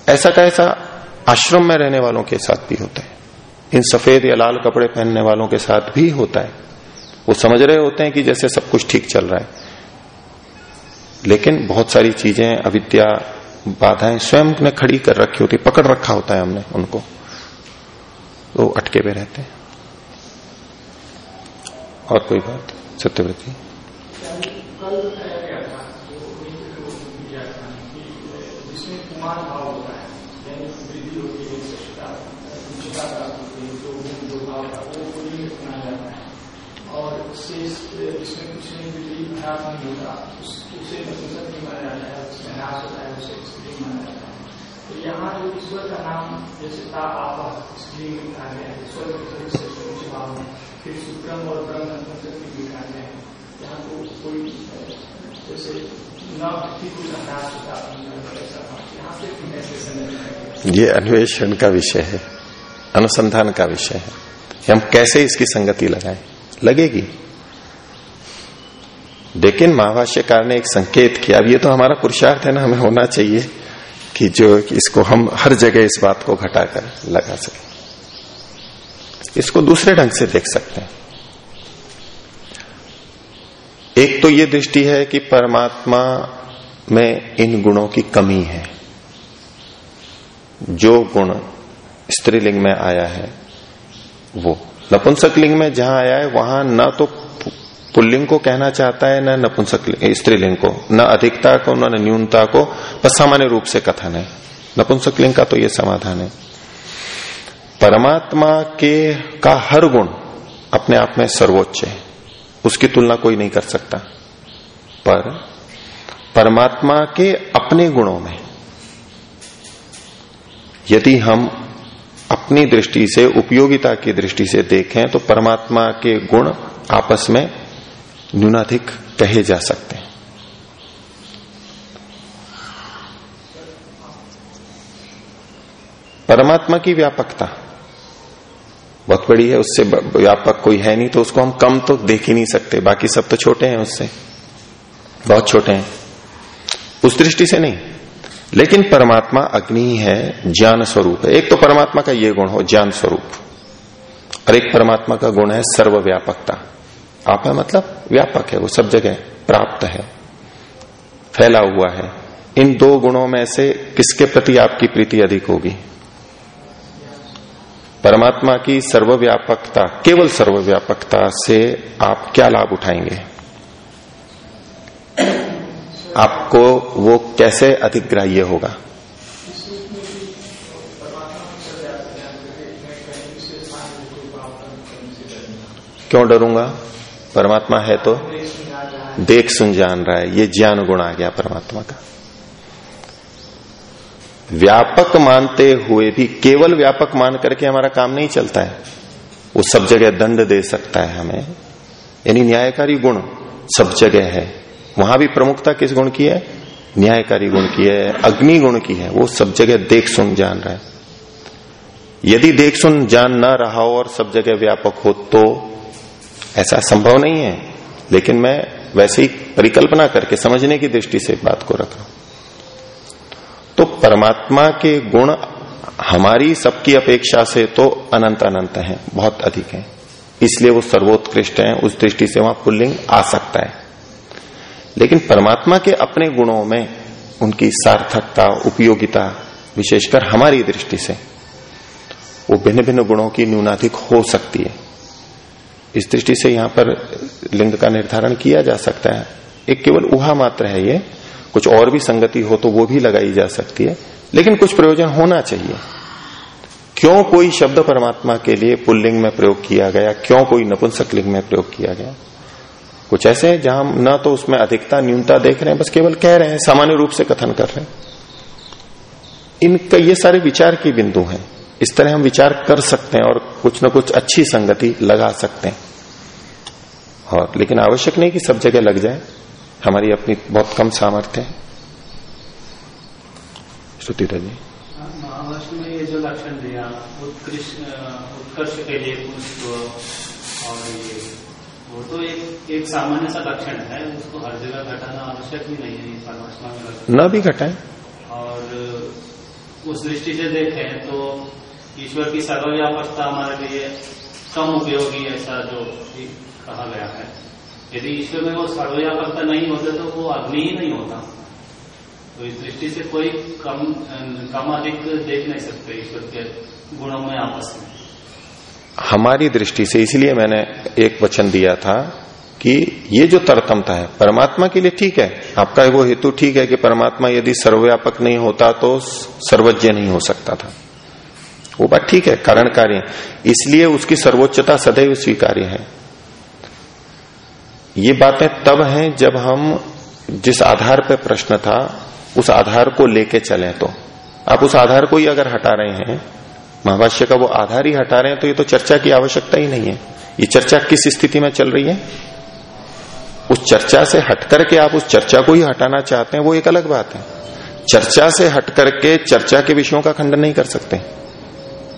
ऐसा का ऐसा आश्रम में रहने वालों के साथ भी होता है। इन सफ़ेद या लाल कपड़े पहनने वालों के साथ भी होता है। वो समझ रहे होते हैं कि जैसे सब कुछ ठीक चल रहा है। लेकिन बहुत सारी चीज़ें, अविद्या, बाधाएँ स्वयं ने खड़ी कर रखी होती, पकड़ रखा होता है हमने उनको। वो अटके हुए रहते हैं। और कोई बात? सत्यव्रती? खराब नहीं होता उसे नपुंसक नहीं माना जाता है उसमें नाश होता है उसे स्त्री माना जाता है तो यहाँ जो ईश्वर का नाम जैसे ता आप स्त्री में लिखा गया है ईश्वर के भाव में फिर सुक्रम और ब्रह्म नपुंसक में लिखा गया है यहाँ को कोई जैसे नाश ये अन्वेषण का विषय है, अनुसंधान का विषय है। हम कैसे इसकी संगति लगाएँ? लगेगी। लेकिन महाभाष्यकार ने एक संकेत किया, अब ये तो हमारा पुरुषार्थ है ना, हमें होना चाहिए कि जो इसको हम हर जगह इस बात को घटाकर लगा सके। इसको दूसरे ढंग से देख सकते हैं। एक तो ये दृष्टि है कि परमात्मा में इन गुणों की कमी है। जो गुण स्त्रीलिंग में आया है, वो नपुंसक लिंग में जहाँ आया है, वहाँ न तो पुल्लिंग को कहना चाहता है, न नपुंसक स्त्रीलिंग को। न अधिकता को, न न्यूनता को, बस सामान्य रूप से कथन है। नपुंसक लिंग का तो ये समाधान है। परमात्मा के, का हर गुण अपने आप में सर्वोच्च है। उसकी तुलना कोई नहीं कर सकता। पर परमात्मा के अपने गुणों में, यदि हम अपनी दृष्टि से, उपयोगिता की दृष्टि से देखें तो परमात्मा के गुण आपस में न्यूनाधिक कहे जा सकते हैं। परमात्मा की व्यापकता बहुत बड़ी है, उससे व्यापक कोई है नहीं तो उसको हम कम तो देख ही नहीं सकते, बाकी सब तो छोटे हैं उससे। बहुत छोटे हैं। उस दृष्टि से नहीं। लेकिन परमात्मा अग्नि है, ज्ञान स्वरूप है। एक तो परमात्मा का ये गुण हो, ज्ञान स्वरूप। और एक परमात्मा का गुण है सर्वव्यापकता। है मतलब व्यापक है, वो सब जगह प्राप्त है, फैला हुआ है। इन दो गुणों में से किसके प्रति आपकी प्रीति अधिक होगी? परमात्मा की सर्वव्यापकता, केवल सर्वव्यापकता से आप क्या लाभ उठाएँगे? आपको वो कैसे अधिक ग्राह्य होगा? क्यों डरूँगा? परमात्मा है तो देख सुन जान रहा है, ये ज्ञान गुण आ गया परमात्मा का। व्यापक मानते हुए भी, केवल व्यापक मान करके हमारा काम नहीं चलता है। वो सब जगह दंड दे सकता है हमें। यानी न्यायकारी गुण सब जगह है। वहाँ भी प्रमुखता किस गुण की है? न्यायकारी गुण की है, अग्नि गुण की है। वो सब जगह देख सुन जान रहा है। यदि देख सुन जान ना रहा हो और सब जगह व्यापक हो तो ऐसा संभव नहीं है। लेकिन मैं वैसे ही परिकल्पना करके, समझने की दृष्टि से बात को रख रहा हूँ। तो परमात्मा के गुण हमारी सबकी अपेक्षा से तो अनंत अनंत हैं, बहुत अधिक हैं। इसलिए वो सर्वोत्कृष्ट हैं, उस दृष्टि से वहाँ पुल्लिंग आ सकता है। लेकिन परमात्मा के अपने गुणों में उनकी सार्थकता, उपयोगिता, विशेषकर हमारी दृष्टि से, वो भिन्न भिन्न गुणों की न्यूनाधिक हो सकती है। इस दृष्टि से यहाँ पर लिंग का निर्धारण किया जा सकता है। एक केवल उहा मात्र है ये। कुछ और भी संगति हो तो वो भी लगाई जा सकती है। लेकिन कुछ प्रयोजन होना चाहिए। क्यों कोई शब्द परमात्मा के लिए पुल्लिंग में प्रयोग किया गया? क्यों कोई नपुंसक लिंग में प्रयोग किया गया? कुछ ऐसे हैं जहाँ न तो उसमें अधिकता, न्यूनता देख रहे हैं, बस केवल कह रहे हैं, सामान्य रूप से कथन कर रहे हैं। इनका ये सारे विचार की बिंदु हैं। इस तरह हम विचार कर सकते हैं और कुछ न कुछ अच्छी संगति लगा सकते हैं। और लेकिन आवश्यक नहीं कि सब जगह लग जाए। हमारी अपनी बहुत कम सामर्थ्य है। श्रुति जी महाभारत में ये जो लक्षण दिया उत्कर्ष के लिए पुष्प और ये वो तो एक एक सामान्य सा लक्षण है। उसको हर जगह घटाना आवश्यक भी नहीं है परमात्मा में न भी घटाए। और उस दृष्टि से देखें तो ईश्वर की सर्वव्यापकता हमारे लिए कम उपयोगी ऐसा जो कहा गया है। यदि ईश्वर में वो सर्वव्यापकता नहीं होते तो वो अग्नि ही नहीं होता। तो इस दृष्टि से कोई कम कम अधिक देख नहीं सकते ईश्वर के गुणों में आपस में। हमारी दृष्टि से इसलिए मैंने एक वचन दिया था कि ये जो तरतमता है, परमात्मा के लिए ठीक है। आपका वो हेतु ठीक है कि परमात्मा यदि सर्वव्यापक नहीं होता तो सर्वज्ञ नहीं हो सकता था। वो बात ठीक है, कारण कार्य इसलिए उसकी सर्वोच्चता सदैव स्वीकार्य है। ये बातें तब हैं जब हम जिस आधार पर प्रश्न था, उस आधार को लेके चले तो। आप उस आधार को ही अगर हटा रहे हैं, महाभाष्य का वो आधार ही हटा रहे हैं तो ये तो चर्चा की आवश्यकता ही नहीं है। ये चर्चा किस स्थिति में चल रही है? उस चर्चा से हट करके आप उस चर्चा को ही हटाना चाहते हैं, वो एक अलग बात है। चर्चा से हट करके चर्चा के विषयों का खंडन नहीं कर सकते।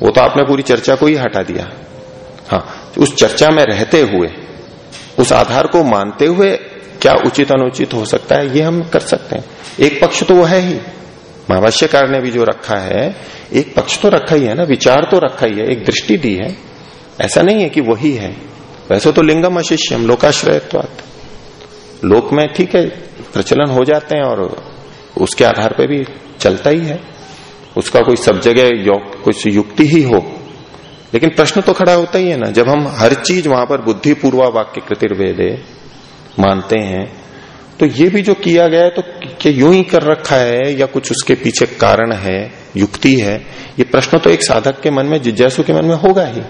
वो तो आपने पूरी चर्चा को ही हटा दिया। हाँ उस चर्चा में रहते हुए, उस आधार को मानते हुए क्या उचित अनुचित हो सकता है, ये हम कर सकते हैं। एक पक्ष तो वो है ही। महाभाष्यकार ने भी जो रखा है, एक पक्ष तो रखा ही है ना, विचार तो रखा ही है, एक दृष्टि दी है। ऐसा नहीं है कि वही है। वैसे तो लिंगम अशिष्यम, लोकाश्रयत्वात। लोक में ठीक है, प्रचलन हो जाते हैं और उसके आधार पर भी चलता ही है। उसका कोई सब जगह कुछ युक्ति ही हो। लेकिन प्रश्न तो खड़ा होता ही है ना, जब हम हर चीज़ वहाँ पर बुद्धिपूर्वा वाक्य कृतिर्वेदे मानते हैं तो ये भी जो किया गया है तो क्या यूँ ही कर रखा है, या कुछ उसके पीछे कारण है, युक्ति है, ये प्रश्न तो एक साधक के मन में जिज्ञासु के मन में होगा ही।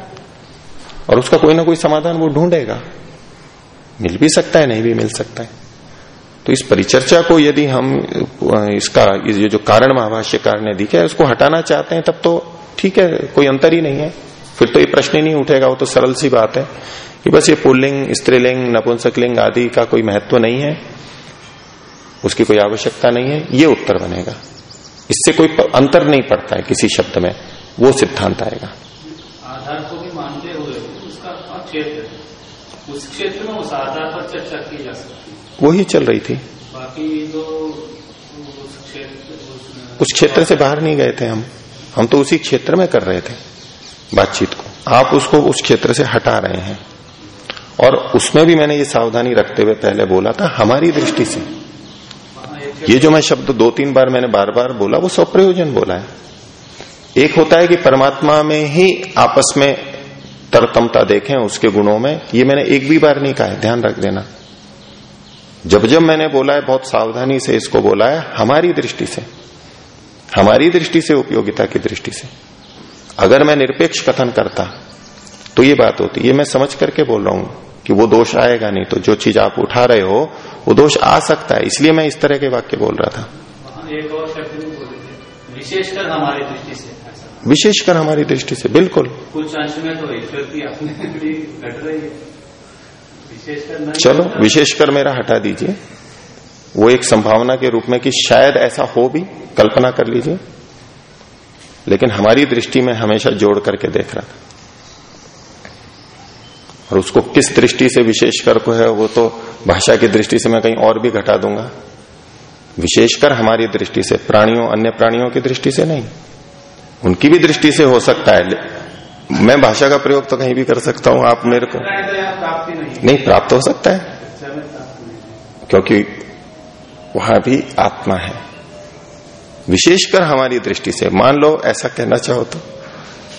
और उसका कोई ना कोई समाधान वो ढूंढेगा। मिल भी सकता है, नहीं भी मिल सकता है। तो इस परिचर्चा को यदि हम, इसका ये जो कारण महाभाष्यकार ने दिखा है, उसको हटाना चाहते हैं, तब तो ठीक है, कोई अंतर ही नहीं है। फिर तो ये प्रश्न ही नहीं उठेगा, वो तो सरल सी बात है कि बस ये पुल्लिंग, स्त्रीलिंग, नपुंसकलिंग आदि का कोई महत्व नहीं है, उसकी कोई आवश्यकता नहीं है, ये उत्तर बनेगा। इससे कोई अंतर नहीं पड़ता है किसी शब्द में, वो सिद्धांत आएगा। आधार को भी मानते हुए उसका क्षेत्र उस क्षेत्र में उस आधार पर चर्चा की जा सकती वही चल रही थी। बाकी तो उस क्षेत्र उस क्षेत्र से बाहर नहीं गए थे हम। हम तो उसी क्षेत्र में कर रहे थे बातचीत को। आप उसको उस क्षेत्र से हटा रहे हैं। और उसमें भी मैंने ये सावधानी रखते हुए पहले बोला था हमारी दृष्टि से। ये जो मैं शब्द दो तीन बार मैंने बार बार बोला वो सब प्रयोजन बोला है। एक होता है कि परमात्मा में ही आपस में तरतमता देखें उसके गुणों में। ये मैंने एक भी बार नहीं कहा है ध्यान रख देना। जब जब मैंने बोला है बहुत सावधानी से इसको बोला है हमारी दृष्टि से हमारी दृष्टि से उपयोगिता की दृष्टि से। अगर मैं निरपेक्ष कथन करता तो ये बात होती ये मैं समझ करके बोल रहा हूँ कि वो दोष आएगा नहीं तो जो चीज़ आप उठा रहे हो वो दोष आ सकता है इसलिए मैं इस तरह के वाक्य बोल रहा था। एक और शब्द विशेषकर हमारी दृष्टि से। विशेषकर हमारी दृष्टि से बिल्कुल। कुछ अंश में तो ईश्वर की अपने घट रही है। चलो विशेषकर मेरा हटा दीजिए। वो एक संभावना के रूप में कि शायद ऐसा हो भी कल्पना कर लीजिए। लेकिन हमारी दृष्टि में हमेशा जोड़ करके देख रहा था। और उसको किस दृष्टि से विशेषकर को है वो तो भाषा की दृष्टि से मैं कहीं और भी घटा दूँगा। विशेषकर हमारी दृष्टि से प्राणियों अन्य प्राणियों की दृष्टि से नहीं। उनकी भी दृष्टि से हो सकता है मैं भाषा का प्रयोग तो कहीं भी कर सकता हूँ, आप मेरे को नहीं, प्राप्त हो सकता है। क्योंकि वहाँ भी आत्मा है। विशेषकर हमारी दृष्टि से। मान लो ऐसा कहना चाहो तो।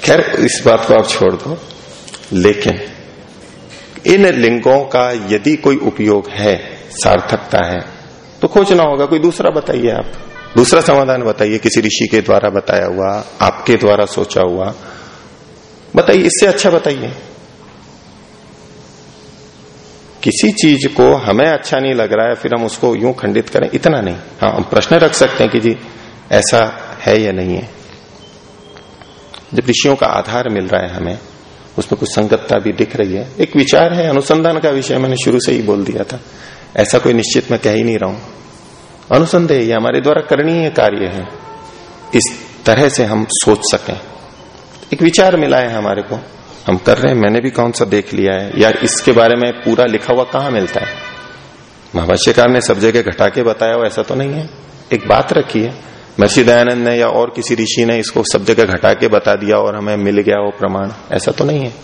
खैर, इस बात को आप छोड़ दो। लेकिन इन लिंगों का यदि कोई उपयोग है, सार्थकता है तो खोजना होगा। कोई दूसरा बताइए आप। दूसरा समाधान बताइए। किसी ऋषि के द्वारा बताया हुआ, आपके द्वारा सोचा हुआ। बताइए, इससे अच्छा बताइए। किसी चीज़ को हमें अच्छा नहीं लग रहा है, फिर हम उसको यूँ खंडित करें, इतना नहीं। हाँ हम प्रश्न रख सकते हैं कि जी, ऐसा है या नहीं है। जब ऋषियों का आधार मिल रहा है हमें, उसमें कुछ संगतता भी दिख रही है। एक विचार है, अनुसंधान का विषय मैंने शुरू से ही बोल दिया था। ऐसा कोई निश्चित मैं कह ही नहीं रहा हूँ। अनुसंदेह, ये हमारे द्वारा करणीय कार्य है। इस तरह से हम सोच सकें। एक विचार मिला है हमारे को। हम कर रहे हैं, मैंने भी कौन सा देख लिया है। या इसके बारे में पूरा लिखा हुआ कहाँ मिलता है? महाभाष्यकार ने सब जगह घटा के बताया हो ऐसा तो नहीं है। एक बात रखी है, महर्षि दयानंद ने या और किसी ऋषि ने इसको सब जगह घटा के बता दिया और हमें मिल गया वो प्रमाण, ऐसा तो नहीं है।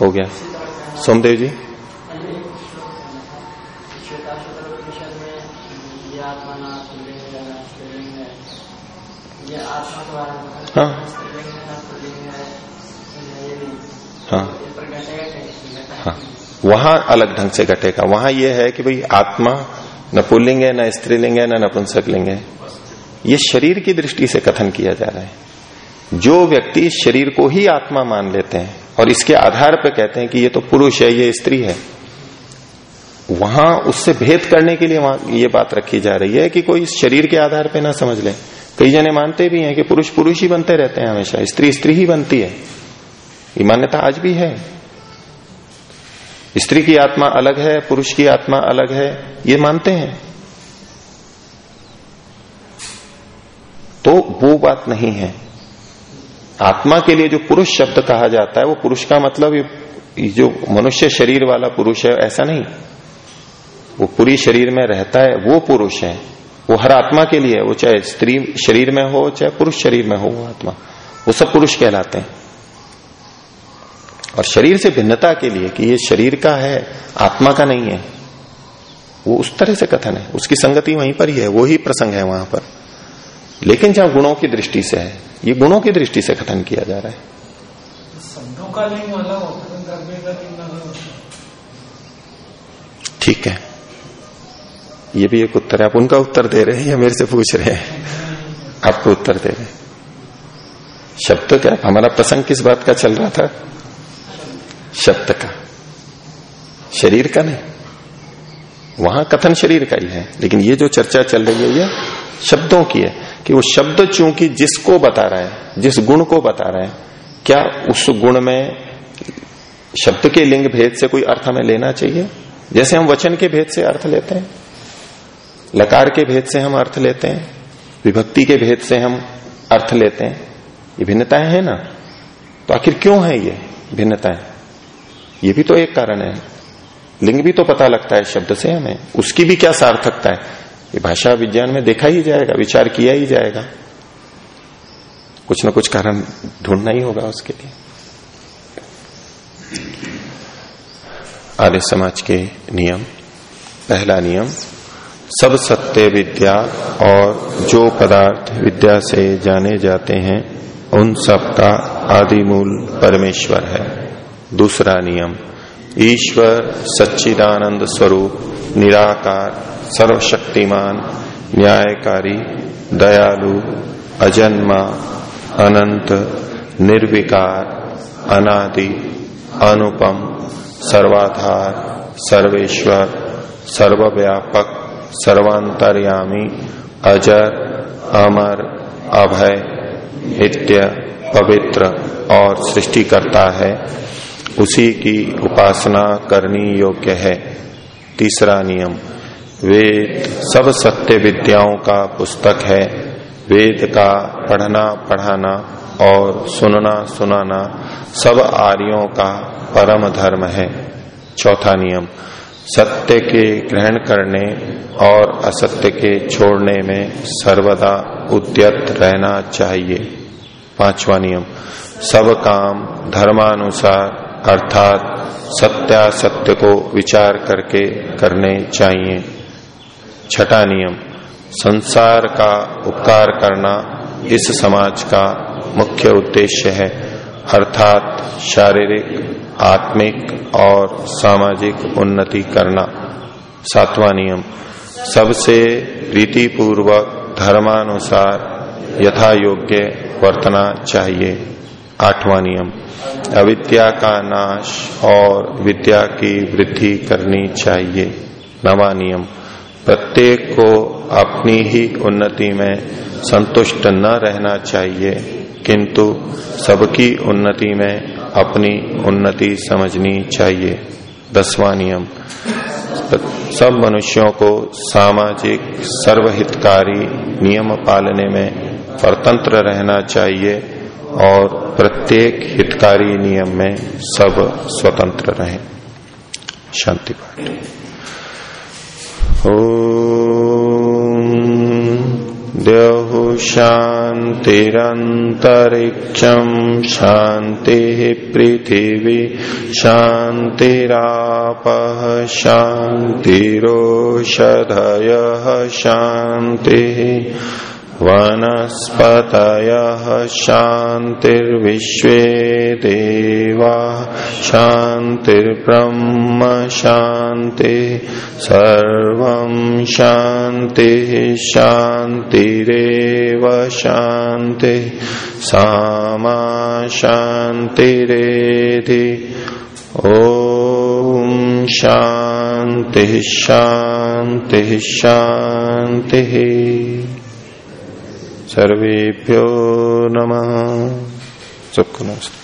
हो गया। सोमदेव जी? हाँ। हाँ। हाँ। वहाँ अलग ढंग से घटेगा। वहाँ यह है कि भाई आत्मा न पुल्लिंग है, न स्त्रीलिंग है, न नपुंसकलिंग है। ये शरीर की दृष्टि से कथन किया जा रहा है। जो व्यक्ति शरीर को ही आत्मा मान लेते हैं और इसके आधार पर कहते हैं कि ये तो पुरुष है, ये स्त्री है। वहाँ उससे भेद करने के लिए वहाँ ये बात रखी जा रही है कि कोई शरीर के आधार पर ना समझ ले। कई जने मानते भी हैं कि पुरुष पुरुष ही बनते रहते हैं हमेशा, स्त्री स्त्री ही बनती है। ये मान्यता आज भी है। स्त्री की आत्मा अलग है, पुरुष की आत्मा अलग है, ये मानते हैं। तो वो बात नहीं है। आत्मा के लिए जो पुरुष शब्द कहा जाता है, वो पुरुष का मतलब जो मनुष्य शरीर वाला पुरुष है, ऐसा नहीं। वो पूरी शरीर में रहता है, वो पुरुष है। वो हर आत्मा के लिए है वो चाहे स्त्री शरीर में हो चाहे पुरुष शरीर में हो वो आत्मा। वो सब पुरुष कहलाते हैं। और शरीर से भिन्नता के लिए कि ये शरीर का है आत्मा का नहीं है वो उस तरह से कथन है। उसकी संगति वहीं पर ही है वो ही प्रसंग है वहाँ पर। लेकिन जहाँ गुणों की दृष्टि से है ये गुणों की दृष्टि से कथन किया जा रहा है। ठीक है। ये भी एक उत्तर है। आप उनका उत्तर दे रहे हैं या मेरे से पूछ रहे हैं? आपको उत्तर दे रहे शब्द क्या? हमारा प्रसंग किस बात का चल रहा था? शब्द का। शरीर का नहीं। वहाँ कथन शरीर का ही है। लेकिन ये जो चर्चा चल रही है, ये शब्दों की है कि वो शब्द चूँकि जिसको बता रहा है, जिस गुण को बता रहा है, क्या उस गुण में शब्द के लिंग भेद से कोई अर्थ हमें लेना चाहिए? जैसे हम वचन के भेद से अर्थ लेते हैं। लकार के भेद से हम अर्थ लेते हैं, विभक्ति के भेद से हम अर्थ लेते हैं। ये भिन्नताएँ हैं ना? तो आखिर क्यों है ये भिन्नताएँ? ये भी तो एक कारण है। लिंग भी तो पता लगता है शब्द से हमें। उसकी भी क्या सार्थकता है? ये भाषा विज्ञान में देखा ही जाएगा, विचार किया ही जाएगा। कुछ ना कुछ कारण ढूंढना ही होगा उसके लिए। आर्य समाज के नियम, पहला नियम सब सत्य विद्या और जो पदार्थ विद्या से जाने जाते हैं, उन सब का आदि मूल परमेश्वर है। दूसरा नियम, ईश्वर सच्चिदानंद स्वरूप, निराकार, सर्वशक्तिमान, न्यायकारी, दयालु, अजन्मा, अनंत, निर्विकार, अनादि, अनुपम, सर्वाधार, सर्वेश्वर, सर्वव्यापक सर्वांतर्यामी अजर अमर अभय नित्य पवित्र और सृष्टि करता है। उसी की उपासना करनी योग्य है। तीसरा नियम, वेद सब सत्य विद्याओं का पुस्तक है। वेद का पढ़ना पढ़ाना और सुनना सुनाना सब आर्यों का परम धर्म है। चौथा नियम सत्य के ग्रहण करने और असत्य के छोड़ने में सर्वदा उद्यत रहना चाहिए। पांचवा नियम। सब काम धर्मानुसार अर्थात सत्यासत्य को विचार करके करने चाहिए। छठा नियम। संसार का उपकार करना इस समाज का मुख्य उद्देश्य है। अर्थात शारीरिक, आत्मिक और सामाजिक उन्नति करना। सातवां नियम। सबसे प्रीतिपूर्वक धर्मानुसार यथा योग्य वर्तना चाहिए। आठवां नियम। अविद्या का नाश और विद्या की वृद्धि करनी चाहिए। नवा नियम। प्रत्येक को अपनी ही उन्नति में संतुष्ट न रहना चाहिए। किंतु सबकी उन्नति में अपनी उन्नति समझनी चाहिए। दसवां नियम। सब मनुष्यों को सामाजिक सर्वहितकारी नियम पालने में स्वतंत्र रहना चाहिए और प्रत्येक हितकारी नियम में सब स्वतंत्र रहें। शांति पाठ। द्यहु शान्तिरन्तरिक्षम् शान्तिः पृथिवी शान्तिरापः शान्तिरोषधयः शान्तिः वनस्पतयः शान्तिर्विश्वे देवा, शान्तिर्ब्रह्म शान्ति, सर्वं शान्तिः शान्तिरेव शान्ति, सामा शान्तिरेधि, ॐ शान्तिः शान्तिः शान्तिः। सर्वेभ्यो नमः। सबको नमस्ते